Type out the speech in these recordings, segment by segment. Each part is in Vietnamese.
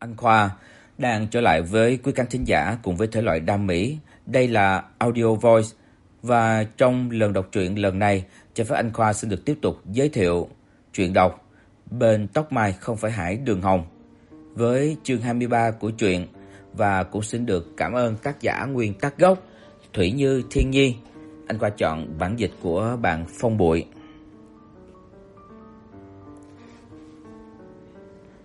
Anh Khoa đang trở lại với quý khán thính giả cùng với thể loại đam mỹ. Đây là Audio Voice và trong lần đọc truyện lần này, cho phép anh Khoa xin được tiếp tục giới thiệu truyện đọc Bên tóc mai không phải hải đường hồng với chương 23 của truyện và cũng xin được cảm ơn tác giả nguyên tác gốc Thủy Như Thiên Nhi. Anh Khoa chọn bản dịch của bạn Phong Bụi.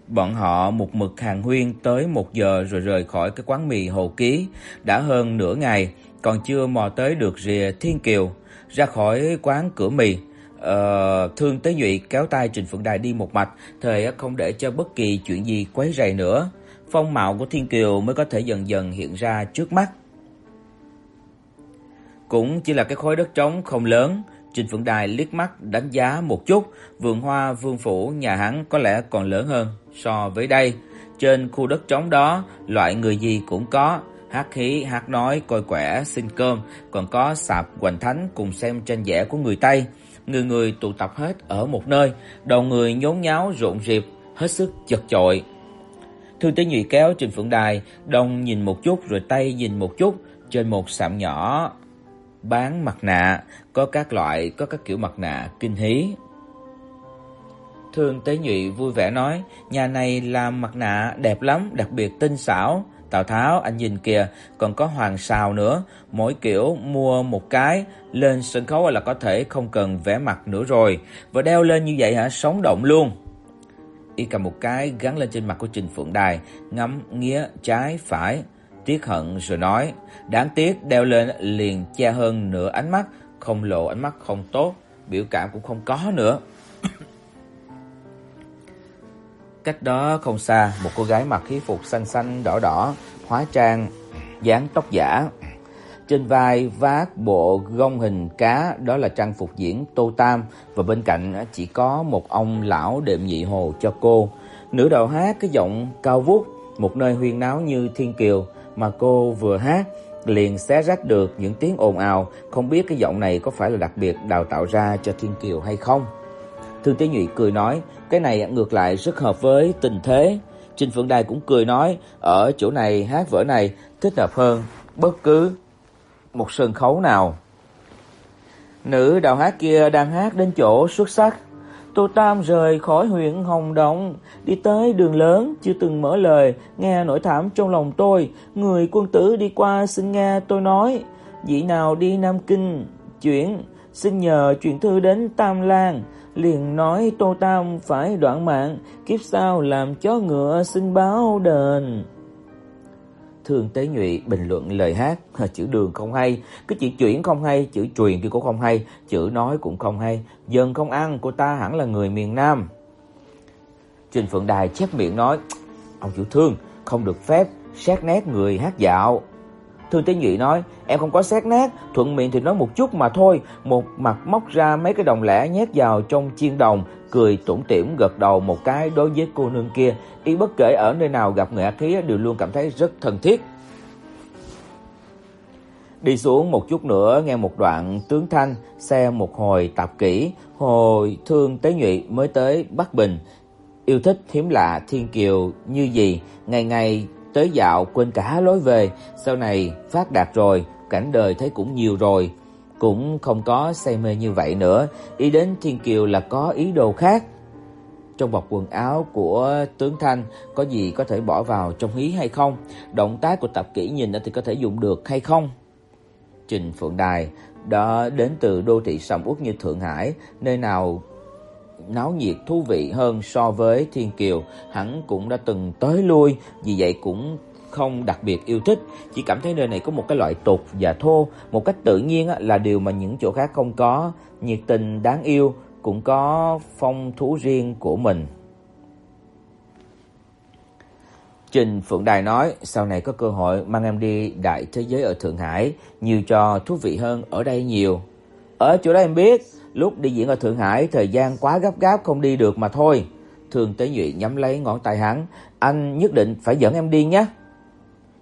Bọn họ một mực hàng huyên tới 1 giờ rồi rời khỏi cái quán mì Hồ Ký, đã hơn nửa ngày, còn chưa mò tới được rìa Thiên Kiều, ra khỏi quán cửa mì. Ờ, Thương Tế Nhụy kéo tay Trình Phượng Đài đi một mạch, thời không để cho bất kỳ chuyện gì quấy rầy nữa. Phong mạo của Thiên Kiều mới có thể dần dần hiện ra trước mắt. Cũng chỉ là cái khối đất trống không lớn, Trình Phượng Đài liếc mắt đánh giá một chút, vườn hoa Vương phủ nhà hắn có lẽ còn lớn hơn so với đây. Trên khu đất trống đó, loại người gì cũng có, hát khí, hát nói, coi quẻ, xin cơm, còn có sạp hoành thánh cùng xem tranh vẽ của người Tây. Người người tụ tập hết ở một nơi, đầu người nhốn nháo rộn rịp, hết sức chật chội. Thương Tế Nhụy kéo Trình Phượng Đài, đông nhìn một chút rồi tay nhìn một chút, trên một sạp nhỏ bán mặt nạ, có các loại, có các kiểu mặt nạ kinh hí. Thương Tế Nhụy vui vẻ nói, nhà này làm mặt nạ đẹp lắm, đặc biệt tinh xảo. Tào Tháo anh nhìn kìa, còn có hoàng sào nữa, mỗi kiểu mua một cái, lên sân khấu là có thể không cần vẽ mặt nữa rồi, và đeo lên như vậy hả, sống động luôn. Y cầm một cái gắn lên trên mặt của Trình Phượng Đài, ngắm nghía trái phải, tiếc hận rồi nói, đáng tiếc đeo lên liền che hơn nửa ánh mắt, không lộ ánh mắt không tốt, biểu cảm cũng không có nữa. Cách đó không xa, một cô gái mặc khí phục xanh xanh đỏ đỏ, hóa trang, dáng tóc giả. Trên vai vác bộ gông hình cá, đó là trang phục diễn Tô Tam và bên cạnh chỉ có một ông lão đệm nhị hồ cho cô. Nữ đầu hát cái giọng cao vút, một nơi huyên náo như thiên kiều mà cô vừa hát liền xé rách được những tiếng ồn ào, không biết cái giọng này có phải là đặc biệt đào tạo ra cho Thiên Kiều hay không. Thương Tế Nhụy cười nói, cái này ngược lại rất hợp với tình thế. Trình Phượng Đài cũng cười nói, ở chỗ này hát vở này thích hợp hơn bất cứ một sân khấu nào. Nữ đạo hát kia đang hát đến chỗ xuất sắc. Tô Tam rời khỏi huyện Hồng Động, đi tới đường lớn, chưa từng mở lời, nghe nỗi thảm trong lòng tôi. Người quân tử đi qua xin nghe tôi nói, dĩ nào đi Nam Kinh, chuyển, xin nhờ chuyển thư đến Tam Lan. Liền nói Tô Tam phải đoạn mạng, kiếp sau làm chó ngựa xin báo đền thương Tế Nhụy bình luận lời hát, chữ đường không hay, cái chữ chuyển không hay, chữ truyền thì cũng không hay, chữ nói cũng không hay, dân không ăn, của ta hẳn là người miền Nam. Trình Phượng Đài chép miệng nói, ông chủ thương, không được phép xét nét người hát dạo. Thương Tế Nhụy nói, em không có xét nét, thuận miệng thì nói một chút mà thôi, một mặt móc ra mấy cái đồng lẻ nhét vào trong chiên đồng, cười tủm tỉm gật đầu một cái đối với cô nương kia, y bất kể ở nơi nào gặp người ác khí đều luôn cảm thấy rất thân thiết. Đi xuống một chút nữa nghe một đoạn tướng thanh, xe một hồi tạp kỹ, hồi thương tế nhụy mới tới Bắc Bình. Yêu thích hiếm lạ thiên kiều như gì, ngày ngày tới dạo quên cả lối về, sau này phát đạt rồi, cảnh đời thấy cũng nhiều rồi, cũng không có say mê như vậy nữa, ý đến Thiên Kiều là có ý đồ khác. Trong bọc quần áo của tướng Thanh có gì có thể bỏ vào trong hí hay không? Động tác của tập kỹ nhìn thì có thể dùng được hay không? Trình Phượng Đài đã đến từ đô thị sầm uất như Thượng Hải, nơi nào náo nhiệt thú vị hơn so với Thiên Kiều, hắn cũng đã từng tới lui, vì vậy cũng không đặc biệt yêu thích, chỉ cảm thấy nơi này có một cái loại tục và thô, một cách tự nhiên là điều mà những chỗ khác không có, nhiệt tình đáng yêu, cũng có phong thú riêng của mình. Trình Phượng Đài nói, sau này có cơ hội mang em đi đại thế giới ở Thượng Hải, nhiều trò thú vị hơn ở đây nhiều. Ở chỗ đó em biết, lúc đi diễn ở Thượng Hải thời gian quá gấp gáp không đi được mà thôi. Thường Tế Nhụy nhắm lấy ngón tay hắn, anh nhất định phải dẫn em đi nhé.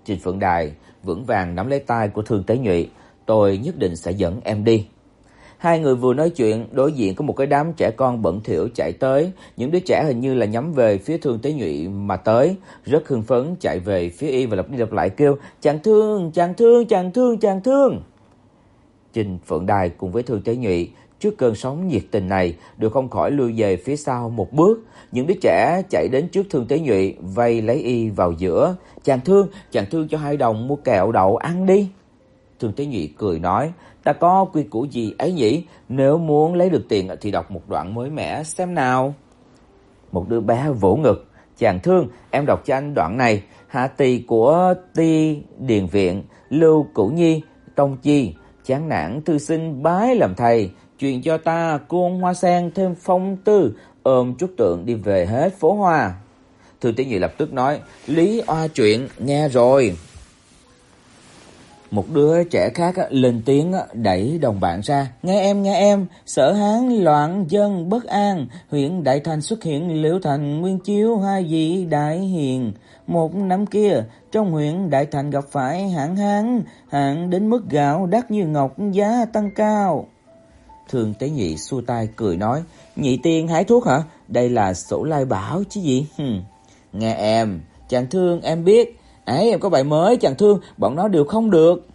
Trình Phượng Đài vững vàng nắm lấy tay của Thương Tế Nhụy, tôi nhất định sẽ dẫn em đi. Hai người vừa nói chuyện, đối diện có một cái đám trẻ con bận thỉu chạy tới, những đứa trẻ hình như là nhắm về phía Thương Tế Nhụy mà tới, rất hưng phấn chạy về phía y và lặp đi lặp lại kêu: "Chàng Thương, chàng Thương, chàng Thương, chàng Thương." Trình Phượng Đài cùng với Thương Tế Nhụy trước cơn sóng nhiệt tình này đều không khỏi lùi về phía sau một bước. Những đứa trẻ chạy đến trước Thương Tế Nhụy vây lấy y vào giữa. "Chàng Thương, chàng Thương cho hai đồng mua kẹo đậu ăn đi." Thương Tế Nhụy cười nói: "Ta có quy củ gì ấy nhỉ? Nếu muốn lấy được tiền thì đọc một đoạn mới mẻ xem nào." Một đứa bé vỗ ngực: "Chàng Thương, em đọc cho anh đoạn này, hạ tỳ của Ti Điền viện, Lưu Cửu Nhi, Tông Chi, chán nản thư sinh bái làm thầy, chuyện cho ta cung hoa sen thêm phong tư, ôm chút tượng đi về hết phố hoa." Thư Tiểu Nhị lập tức nói: "Lý oa chuyện, nghe rồi." Một đứa trẻ khác lên tiếng đẩy đồng bạn ra. Nghe em, nghe em, sở hán loạn dân bất an, huyện Đại Thành xuất hiện Liễu Thành Nguyên Chiếu hai vị đại hiền. Một năm kia, trong huyện Đại Thành gặp phải hạn hán, hạn đến mức gạo đắt như ngọc giá tăng cao. Thường Tế Nhị xua tay cười nói, nhị tiên hái thuốc hả? Đây là sổ lai bảo chứ gì? Hừm. Nghe em, chàng thương em biết, ấy em có bài mới chàng thương, bọn nó đều không được.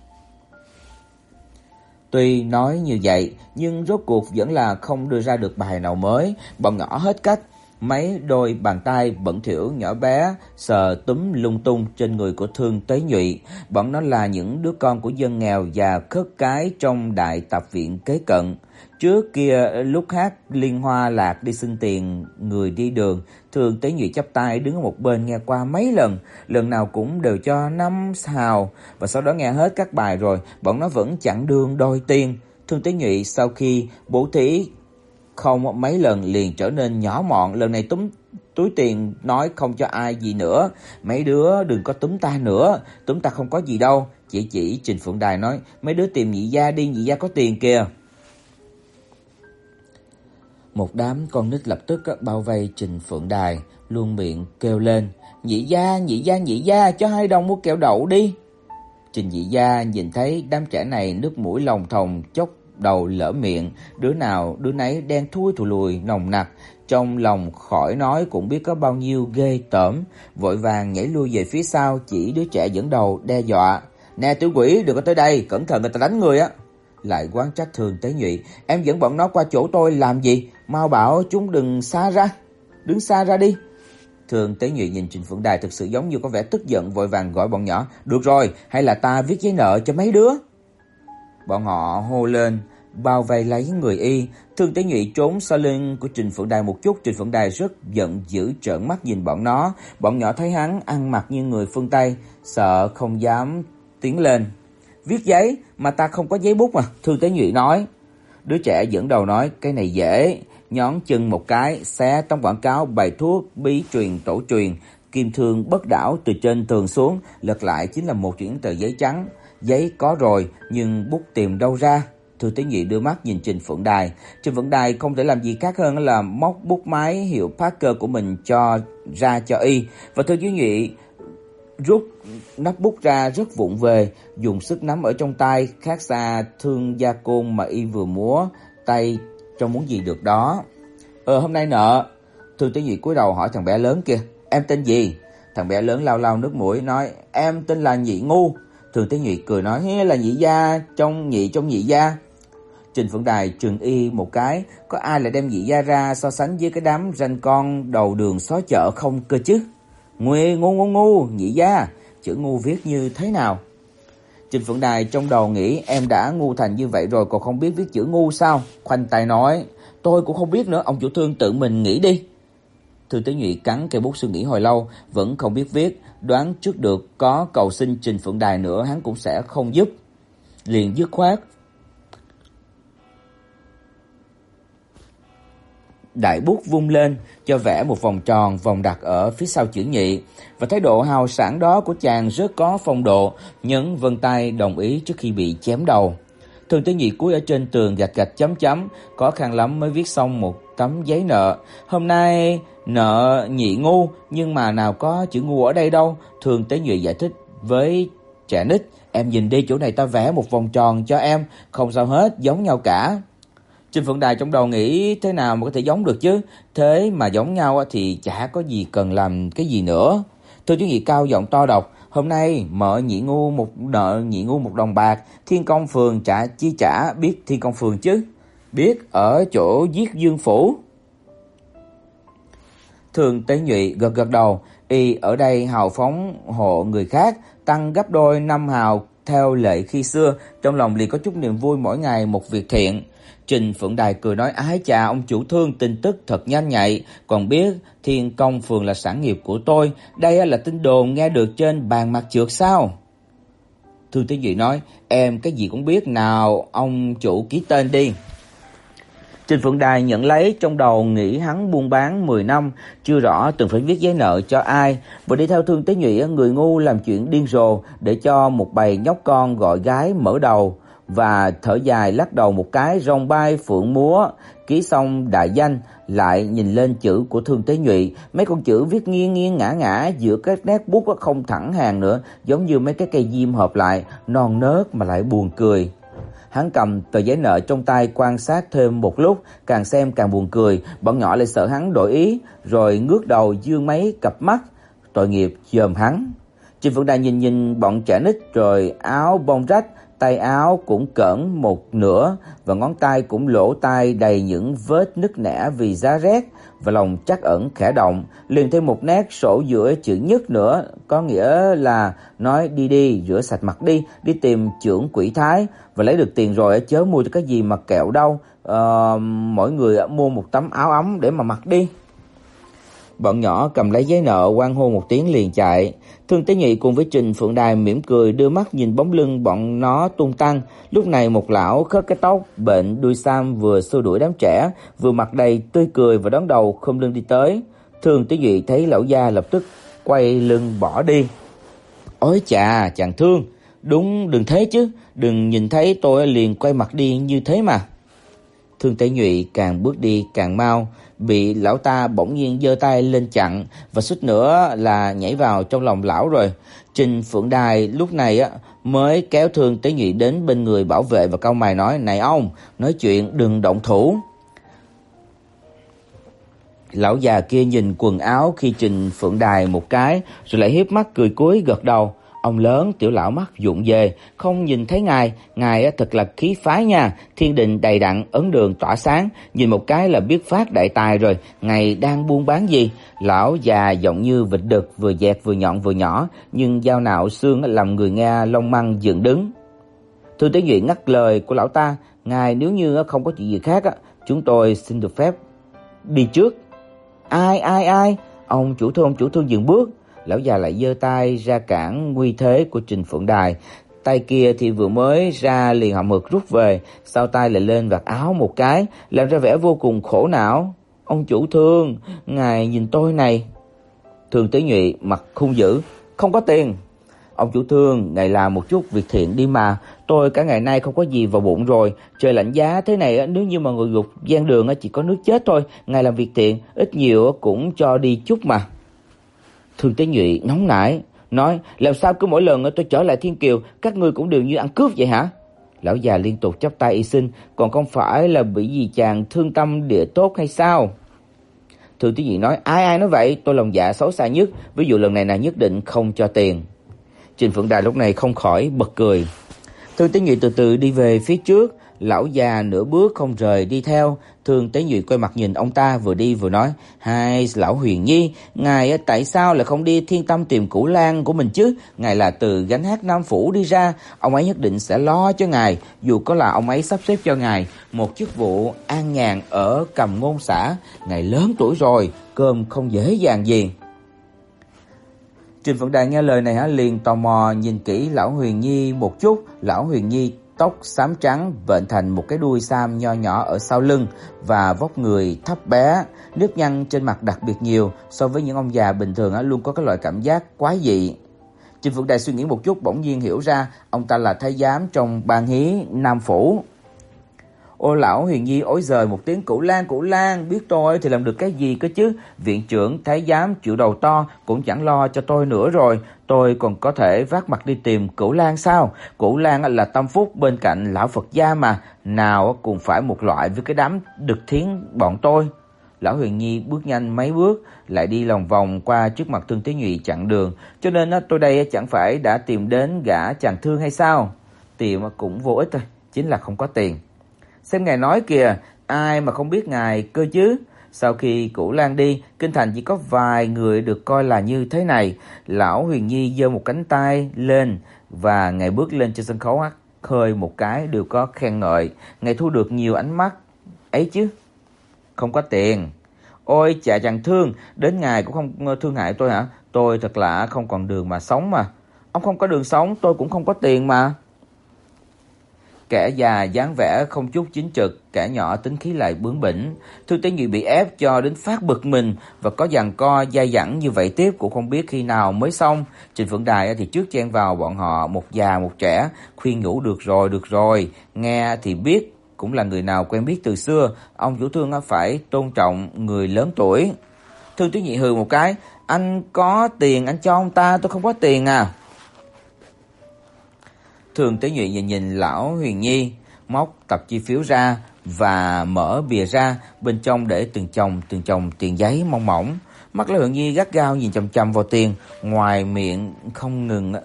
Tuy nói như vậy, nhưng rốt cuộc vẫn là không đưa ra được bài nào mới, bọn nhỏ hết cách. Mấy đôi bàn tay bẩn thỉu nhỏ bé sờ túm lung tung trên người của Thương Tế Nhụy, bọn nó là những đứa con của dân nghèo và khất cái trong đại tập viện kế cận. Trước kia lúc hát liên hoa lạc đi xin tiền người đi đường, thường Tế Nhụy chắp tay đứng ở một bên nghe qua mấy lần, lần nào cũng đều cho năm hào và sau đó nghe hết các bài rồi, bọn nó vẫn chẳng đương đôi tiền. Thương Tế Nhụy sau khi bố thí không mấy lần liền trở nên nhỏ mọn, lần này túm túi tiền nói không cho ai gì nữa, mấy đứa đừng có túm ta nữa, túm ta không có gì đâu. Chỉ chỉ Trình Phượng Đài nói, mấy đứa tìm nhị gia đi, nhị gia có tiền kìa. Một đám con nít lập tức bao vây Trình Phượng Đài, luôn miệng kêu lên: "Nhị gia, nhị gia, nhị gia, cho hai đồng mua kẹo đậu đi." Trình Nhị gia nhìn thấy đám trẻ này nước mũi lòng thòng chốc đầu lỡ miệng, đứa nào đứa nấy đen thui thù lùi nồng nặc, trong lòng khỏi nói cũng biết có bao nhiêu ghê tởm, vội vàng nhảy lui về phía sau chỉ đứa trẻ dẫn đầu đe dọa: "Nè tiểu quỷ, đừng có tới đây, cẩn thận người ta đánh người á." Lại quán trách Thường Tế Nhụy, "Em dẫn bọn nó qua chỗ tôi làm gì? Mau bảo chúng đừng xa ra, đứng xa ra đi." Thường Tế Nhụy nhìn Trình Phượng Đài thực sự giống như có vẻ tức giận vội vàng gọi bọn nhỏ, "Được rồi, hay là ta viết giấy nợ cho mấy đứa?" Bọn họ hô lên, bao vây lấy người y, Thương Tế Nhụy trốn sau lưng của Trình Phượng Đài một chút, Trình Phượng Đài rất giận dữ trợn mắt nhìn bọn nó, bọn nhỏ thấy hắn ăn mặc như người phương Tây, sợ không dám tiến lên. Viết giấy mà ta không có giấy bút mà, Thương Tế Nhụy nói. Đứa trẻ dẫn đầu nói, cái này dễ, nhón chân một cái, xé trong quảng cáo bài thuốc bí truyền tổ truyền, kim thương bất đảo từ trên tường xuống, lật lại chính là một chuyển tờ giấy trắng. Giấy có rồi, nhưng bút tìm đâu ra? Thư Tế Nhị đưa mắt nhìn Trình Phượng Đài. Trình Phượng Đài không thể làm gì khác hơn là móc bút máy hiệu Parker của mình cho ra cho y. Và Thư Tế Nhị rút nắp bút ra rất vụng về, dùng sức nắm ở trong tay, khác xa thương gia côn mà y vừa múa tay trong muốn gì được đó. "Ờ hôm nay nợ." Thư Tế Nhị cúi đầu hỏi thằng bé lớn kia, "Em tên gì?" Thằng bé lớn lau lau nước mũi nói, "Em tên là Nhị Ngu." Thường Tế Nhị cười nói, là Nhị gia trong nhị trong Nhị gia." Trình Phượng Đài trừng y một cái, có ai lại đem Nhị gia ra so sánh với cái đám ranh con đầu đường xó chợ không cơ chứ? Nguy ngu ngu ngu, Nhị gia, chữ ngu viết như thế nào? Trình Phượng Đài trong đầu nghĩ em đã ngu thành như vậy rồi còn không biết viết chữ ngu sao? Khoanh tay nói, tôi cũng không biết nữa, ông chủ thương tự mình nghĩ đi. Thư Tế Nhụy cắn cây bút suy nghĩ hồi lâu, vẫn không biết viết, đoán trước được có cầu xin Trình Phượng Đài nữa hắn cũng sẽ không giúp. Liền dứt khoát đại bút vung lên, cho vẽ một vòng tròn vòng đặt ở phía sau chữ nhị, và thái độ hào sảng đó của chàng rất có phong độ, nhấn vân tay đồng ý trước khi bị chém đầu. Thường Tế Nhị cúi ở trên tường gạch gạch chấm chấm, có khăn lắm mới viết xong một tấm giấy nợ. Hôm nay nợ nhị ngu, nhưng mà nào có chữ ngu ở đây đâu. Thường Tế Nhụy giải thích với trẻ nít, em nhìn đi chỗ này ta vẽ một vòng tròn cho em, không sao hết, giống nhau cả. Trình Phượng Đài trong đầu nghĩ thế nào mà có thể giống được chứ? Thế mà giống nhau thì chả có gì cần làm cái gì nữa. Thư chú Nhị cao giọng to đọc hôm nay mở nhị ngu một nợ nhị ngu một đồng bạc, Thiên Công phường trả chi trả, biết Thiên Công phường chứ? Biết ở chỗ giết Dương phủ. Thường Tế Nhụy gật gật đầu, y ở đây hào phóng hộ người khác, tăng gấp đôi năm hào theo lệ khi xưa, trong lòng liền có chút niềm vui mỗi ngày một việc thiện. Trình Phượng Đài cười nói: "Ái chà, ông chủ thương tin tức thật nhanh nhạy, còn biết Thiên Công phường là sản nghiệp của tôi, đây là tin đồn nghe được trên bàn mặt trượt sao?" Thương Tế Nhụy nói: "Em cái gì cũng biết, nào ông chủ ký tên đi." Trình Phượng Đài nhận lấy trong đầu nghĩ hắn buôn bán 10 năm, chưa rõ từng phải viết giấy nợ cho ai, vừa đi theo Thương Tế Nhụy người ngu làm chuyện điên rồ để cho một bầy nhóc con gọi gái mở đầu và thở dài lắc đầu một cái rồng bay phượng múa, ký xong đại danh lại nhìn lên chữ của Thương Tế Nhụy, mấy con chữ viết nghiêng nghiêng ngã ngã giữa các nét bút không thẳng hàng nữa, giống như mấy cái cây diêm hợp lại, non nớt mà lại buồn cười. Hắn cầm tờ giấy nợ trong tay quan sát thêm một lúc, càng xem càng buồn cười, bọn nhỏ lại sợ hắn đổi ý, rồi ngước đầu dương mấy cặp mắt, tội nghiệp dòm hắn. Trình Phượng Đài nhìn nhìn bọn trẻ nít rồi áo bông rách, tay áo cũng cỡn một nửa và ngón tay cũng lỗ tai đầy những vết nứt nẻ vì giá rét và lòng chắc ẩn khẽ động, liền thêm một nét sổ giữa chữ nhất nữa, có nghĩa là nói đi đi, rửa sạch mặt đi, đi tìm trưởng quỷ thái và lấy được tiền rồi chớ mua cho cái gì mà kẹo đâu, uh, mỗi người mua một tấm áo ấm để mà mặc đi. Bọn nhỏ cầm lấy giấy nợ quan hô một tiếng liền chạy. Thương Tế Nhị cùng với Trình Phượng Đài mỉm cười đưa mắt nhìn bóng lưng bọn nó tung tăng. Lúc này một lão khớt cái tóc, bệnh đuôi sam vừa xua đuổi đám trẻ, vừa mặt đầy tươi cười và đón đầu không lưng đi tới. Thương Tế Nhị thấy lão gia lập tức quay lưng bỏ đi. Ôi chà, chàng Thương, đúng đừng thế chứ, đừng nhìn thấy tôi liền quay mặt đi như thế mà. Thương Tế Nhụy càng bước đi càng mau, bị lão ta bỗng nhiên giơ tay lên chặn và suýt nữa là nhảy vào trong lòng lão rồi. Trình Phượng Đài lúc này á mới kéo Thương Tế Nhụy đến bên người bảo vệ và cau mày nói: "Này ông, nói chuyện đừng động thủ." Lão già kia nhìn quần áo khi Trình Phượng Đài một cái, rồi lại hiếp mắt cười cúi gật đầu. Ông lớn tiểu lão mắt dụng về, không nhìn thấy ngài, ngài thật là khí phái nha, thiên đình đầy đặn, ấn đường tỏa sáng, nhìn một cái là biết phát đại tài rồi, ngài đang buôn bán gì? Lão già giọng như vịt đực, vừa dẹt vừa nhọn vừa nhỏ, nhưng dao nạo xương làm người nghe lông măng dựng đứng. Thư Tế Duyện ngắt lời của lão ta, ngài nếu như không có chuyện gì khác chúng tôi xin được phép đi trước. Ai ai ai? Ông chủ thôn chủ thôn dừng bước, lão già lại giơ tay ra cản nguy thế của Trình Phượng Đài. Tay kia thì vừa mới ra liền hậm hực rút về, sau tay lại lên vạt áo một cái, làm ra vẻ vô cùng khổ não. "Ông chủ thương, ngài nhìn tôi này." Thường Tế Nhụy mặt khung dữ, "Không có tiền." Ông chủ thương, ngài làm một chút việc thiện đi mà, tôi cả ngày nay không có gì vào bụng rồi, trời lạnh giá thế này nếu như mà ngồi gục gian đường chỉ có nước chết thôi, ngài làm việc thiện ít nhiều cũng cho đi chút mà. Thường Tế Nhụy nóng nảy, nói làm sao cứ mỗi lần tôi trở lại Thiên Kiều, các ngươi cũng đều như ăn cướp vậy hả? Lão già liên tục chắp tay y xin, còn không phải là bị gì chàng thương tâm địa tốt hay sao? Thường Tế Nhụy nói, ai ai nói vậy, tôi lòng dạ xấu xa nhất, ví dụ lần này là nhất định không cho tiền. Trình Phượng Đài lúc này không khỏi bật cười. Thường Tế Nhụy từ từ đi về phía trước, Lão già nửa bước không rời đi theo, Thường Tế Nhụy quay mặt nhìn ông ta vừa đi vừa nói: "Hai lão Huyền Nhi, ngài tại sao lại không đi Thiên Tâm tìm Cửu Lan của mình chứ? Ngài là từ gánh hát Nam phủ đi ra, ông ấy nhất định sẽ lo cho ngài, dù có là ông ấy sắp xếp cho ngài một chức vụ an nhàn ở Cầm Ngôn xã, ngài lớn tuổi rồi, cơm không dễ dàng gì." Trình Phượng Đài nghe lời này hả liền tò mò nhìn kỹ lão Huyền Nhi một chút, lão Huyền Nhi tóc xám trắng vện thành một cái đuôi sam nho nhỏ ở sau lưng và vóc người thấp bé, nếp nhăn trên mặt đặc biệt nhiều so với những ông già bình thường á luôn có cái loại cảm giác quái dị. Trình Phượng Đài suy nghĩ một chút bỗng nhiên hiểu ra ông ta là thái giám trong ban hí Nam phủ. Ô lão Huyền Nhi ối giời một tiếng cũ Lan, cũ Lan, biết tôi thì làm được cái gì cơ chứ? Viện trưởng thái giám chịu đầu to cũng chẳng lo cho tôi nữa rồi, tôi còn có thể vác mặt đi tìm Cửu Lan sao? Cửu Lan là tâm phúc bên cạnh lão Phật gia mà, nào cũng phải một loại với cái đám đực thiến bọn tôi. Lão Huyền Nhi bước nhanh mấy bước, lại đi lòng vòng qua trước mặt Thương Tế Nhụy chặn đường, cho nên tôi đây chẳng phải đã tìm đến gã chàng thương hay sao? Tìm cũng vô ích thôi, chính là không có tiền. Xem ngài nói kìa, ai mà không biết ngài cơ chứ? Sau khi Cửu Lan đi, kinh thành chỉ có vài người được coi là như thế này. Lão Huyền Nhi giơ một cánh tay lên và ngài bước lên trên sân khấu hát khơi một cái đều có khen ngợi, ngài thu được nhiều ánh mắt ấy chứ. Không có tiền. Ôi chà chàng thương, đến ngài cũng không ờ, thương hại tôi hả? Tôi thật là không còn đường mà sống mà. Ông không có đường sống, tôi cũng không có tiền mà. Kẻ già dáng vẻ không chút chính trực, kẻ nhỏ tính khí lại bướng bỉnh. Thư Tế Nhị bị ép cho đến phát bực mình và có giằng co dai dẳng như vậy tiếp cũng không biết khi nào mới xong. Trình Phượng Đài thì trước chen vào bọn họ một già một trẻ, khuyên nhủ được rồi, được rồi, nghe thì biết cũng là người nào quen biết từ xưa, ông chủ thương phải tôn trọng người lớn tuổi. Thư Tế Nhị hừ một cái, anh có tiền anh cho ông ta, tôi không có tiền à. Thường Tế Nhụy nhìn nhìn lão Huyền Nhi, móc tập chi phiếu ra và mở bìa ra, bên trong để từng chồng từng chồng tiền giấy mong mỏng. Mắt lão Huyền Nhi gắt gao nhìn chằm chằm vào tiền, ngoài miệng không ngừng ờ,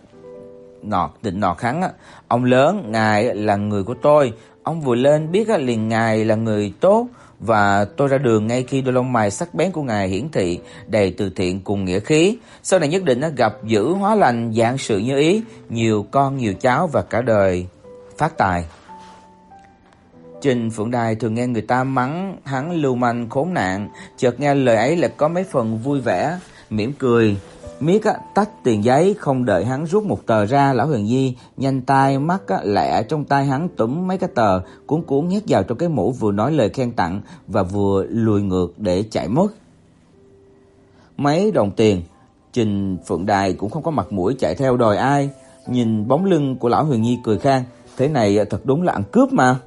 nọt định nọt hắn ờ, ông lớn ngài là người của tôi ông vừa lên biết ờ, liền ngài là người tốt và tôi ra đường ngay khi đôi lông mày sắc bén của ngài hiển thị đầy từ thiện cùng nghĩa khí. Sau này nhất định nó gặp dữ hóa lành dạng sự như ý, nhiều con nhiều cháu và cả đời phát tài. Trình Phượng Đài thường nghe người ta mắng hắn lưu manh khốn nạn, chợt nghe lời ấy lại có mấy phần vui vẻ, mỉm cười, Miết á, tách tiền giấy không đợi hắn rút một tờ ra, lão Huyền Di nhanh tay mắt á, lẹ trong tay hắn túm mấy cái tờ, cuốn cuốn nhét vào trong cái mũ vừa nói lời khen tặng và vừa lùi ngược để chạy mất. Mấy đồng tiền, Trình Phượng Đài cũng không có mặt mũi chạy theo đòi ai, nhìn bóng lưng của lão Huyền Nhi cười khan, thế này thật đúng là ăn cướp mà.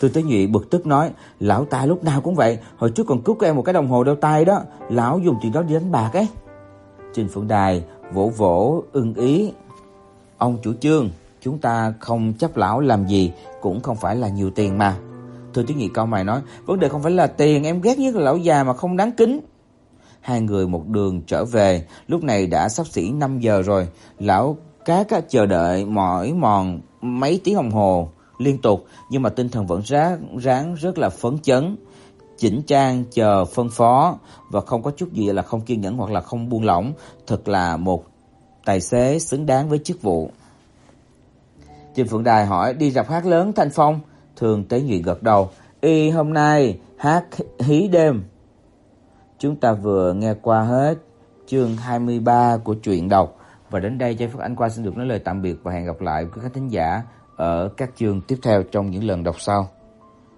Tư Tế Nhụy bực tức nói, lão ta lúc nào cũng vậy, hồi trước còn cướp của em một cái đồng hồ đeo tay đó, lão dùng tiền đó đi đánh bạc ấy. Trình Phượng Đài vỗ vỗ ưng ý. Ông chủ trương, chúng ta không chấp lão làm gì cũng không phải là nhiều tiền mà. Thư Tuyết Nghị cao mày nói, vấn đề không phải là tiền, em ghét nhất là lão già mà không đáng kính. Hai người một đường trở về, lúc này đã sắp xỉ 5 giờ rồi. Lão cá chờ đợi mỏi mòn mấy tiếng đồng hồ liên tục, nhưng mà tinh thần vẫn ráng, ráng rất là phấn chấn chỉnh trang chờ phân phó và không có chút gì là không kiên nhẫn hoặc là không buông lỏng, thật là một tài xế xứng đáng với chức vụ. Trình Phượng Đài hỏi đi rạp hát lớn Thanh Phong, Thường Tế Nhụy gật đầu, "Y hôm nay hát hí đêm." Chúng ta vừa nghe qua hết chương 23 của truyện đọc và đến đây Trái Phước Anh qua xin được nói lời tạm biệt và hẹn gặp lại quý khán thính giả ở các chương tiếp theo trong những lần đọc sau.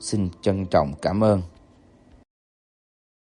Xin trân trọng cảm ơn.